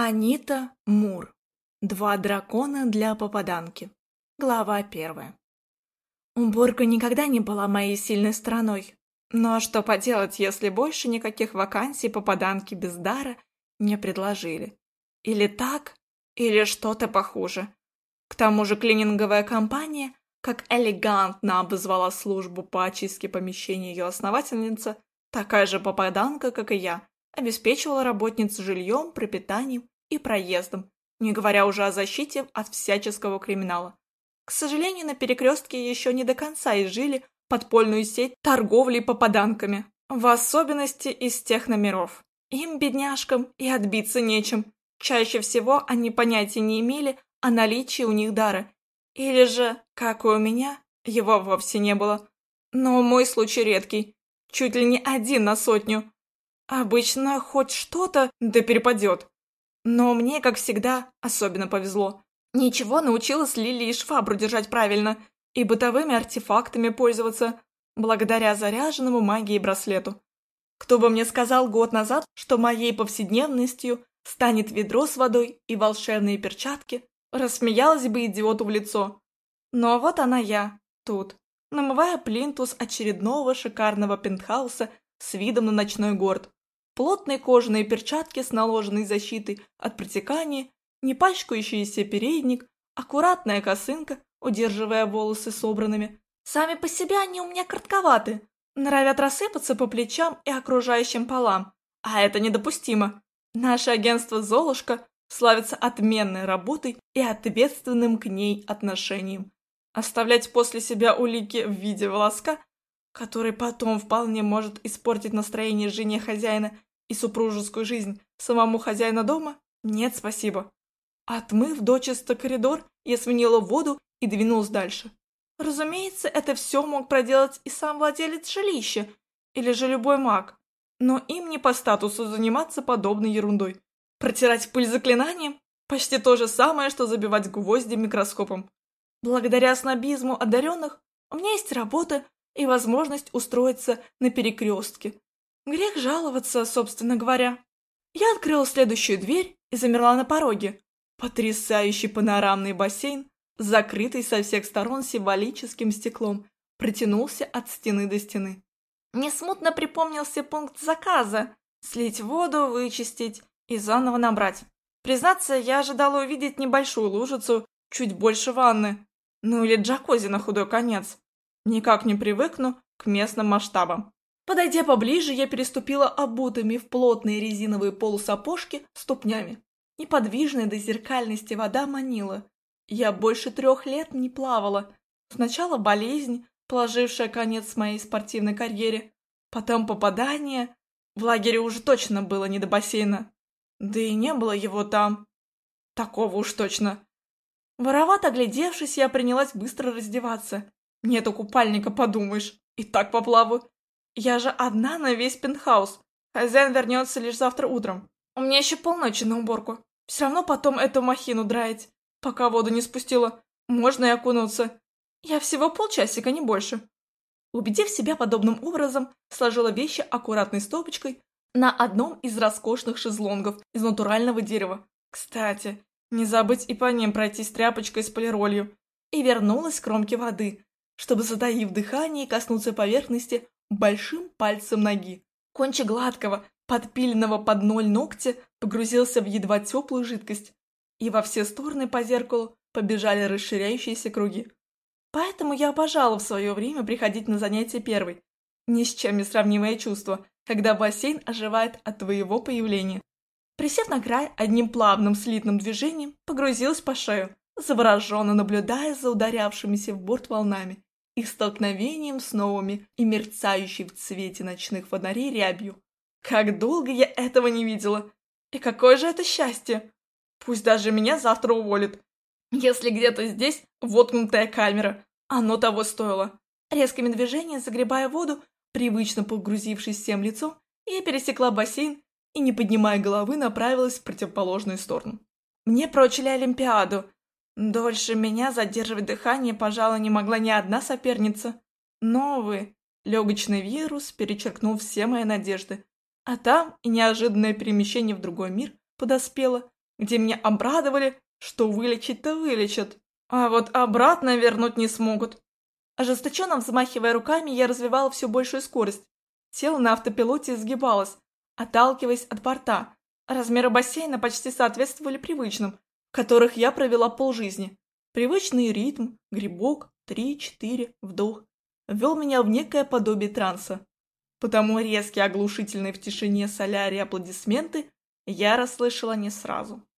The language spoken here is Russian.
Анита Мур. Два дракона для попаданки. Глава первая. Уборка никогда не была моей сильной стороной. Но что поделать, если больше никаких вакансий попаданки без дара не предложили? Или так, или что-то похуже. К тому же клининговая компания, как элегантно обозвала службу по очистке помещения ее основательница, такая же попаданка, как и я, обеспечивала работниц жильем, пропитанием и проездом, не говоря уже о защите от всяческого криминала. К сожалению, на перекрестке еще не до конца изжили подпольную сеть торговли попаданками, в особенности из тех номеров. Им, бедняжкам, и отбиться нечем. Чаще всего они понятия не имели о наличии у них дара. Или же, как и у меня, его вовсе не было. Но мой случай редкий. Чуть ли не один на сотню. Обычно хоть что-то да перепадет. Но мне, как всегда, особенно повезло. Ничего научилась Лили и швабру держать правильно и бытовыми артефактами пользоваться, благодаря заряженному магией браслету. Кто бы мне сказал год назад, что моей повседневностью станет ведро с водой и волшебные перчатки, рассмеялась бы идиоту в лицо. Но вот она я, тут, намывая плинтус очередного шикарного пентхауса с видом на ночной город плотные кожаные перчатки с наложенной защитой от протекания, не пачкающийся передник, аккуратная косынка, удерживая волосы собранными. Сами по себе они у меня коротковаты, норовят рассыпаться по плечам и окружающим полам, а это недопустимо. Наше агентство «Золушка» славится отменной работой и ответственным к ней отношением. Оставлять после себя улики в виде волоска, который потом вполне может испортить настроение жене хозяина и супружескую жизнь самому хозяину дома? Нет, спасибо. Отмыв дочисто коридор, я сменила воду и двинулась дальше. Разумеется, это все мог проделать и сам владелец жилища, или же любой маг. Но им не по статусу заниматься подобной ерундой. Протирать пыль заклинанием – почти то же самое, что забивать гвозди микроскопом. Благодаря снобизму одаренных у меня есть работа и возможность устроиться на перекрестке, Грех жаловаться, собственно говоря. Я открыла следующую дверь и замерла на пороге. Потрясающий панорамный бассейн, закрытый со всех сторон символическим стеклом, протянулся от стены до стены. Мне смутно припомнился пункт заказа – слить воду, вычистить и заново набрать. Признаться, я ожидала увидеть небольшую лужицу, чуть больше ванны. Ну или джакузи на худой конец. Никак не привыкну к местным масштабам. Подойдя поближе, я переступила обутыми в плотные резиновые полусапожки ступнями. Неподвижная до зеркальности вода манила. Я больше трех лет не плавала. Сначала болезнь, положившая конец моей спортивной карьере. Потом попадание. В лагере уже точно было не до бассейна. Да и не было его там. Такого уж точно. Воровато оглядевшись, я принялась быстро раздеваться. Нету купальника, подумаешь. И так поплаваю. Я же одна на весь пентхаус. Хозяин вернется лишь завтра утром. У меня еще полночи на уборку. Все равно потом эту махину драить. Пока воду не спустила, можно и окунуться. Я всего полчасика, не больше. Убедив себя подобным образом, сложила вещи аккуратной стопочкой на одном из роскошных шезлонгов из натурального дерева. Кстати, не забыть и по ним пройтись тряпочкой с полиролью. И вернулась к кромке воды, чтобы, затаив дыхание, коснуться поверхности большим пальцем ноги. Кончик гладкого, подпиленного под ноль ногтя погрузился в едва теплую жидкость, и во все стороны по зеркалу побежали расширяющиеся круги. Поэтому я обожала в свое время приходить на занятия первой. Ни с чем не сравнимое чувство, когда бассейн оживает от твоего появления. Присев на край, одним плавным слитным движением погрузилась по шею, завороженно наблюдая за ударявшимися в борт волнами их столкновением с новыми и мерцающей в цвете ночных фонарей рябью. Как долго я этого не видела! И какое же это счастье! Пусть даже меня завтра уволят. Если где-то здесь воткнутая камера, оно того стоило. Резкими движениями, загребая воду, привычно погрузившись всем лицом, я пересекла бассейн и, не поднимая головы, направилась в противоположную сторону. Мне прочили Олимпиаду, Дольше меня задерживать дыхание, пожалуй, не могла ни одна соперница. Новый легочный вирус перечеркнул все мои надежды. А там и неожиданное перемещение в другой мир подоспело. где меня обрадовали, что вылечить-то вылечат, а вот обратно вернуть не смогут. Ожесточенно взмахивая руками, я развивала все большую скорость. Тело на автопилоте сгибалось, отталкиваясь от борта. Размеры бассейна почти соответствовали привычным, которых я провела полжизни. Привычный ритм, грибок, три-четыре, вдох, ввел меня в некое подобие транса. Потому резкие оглушительные в тишине солярии аплодисменты я расслышала не сразу.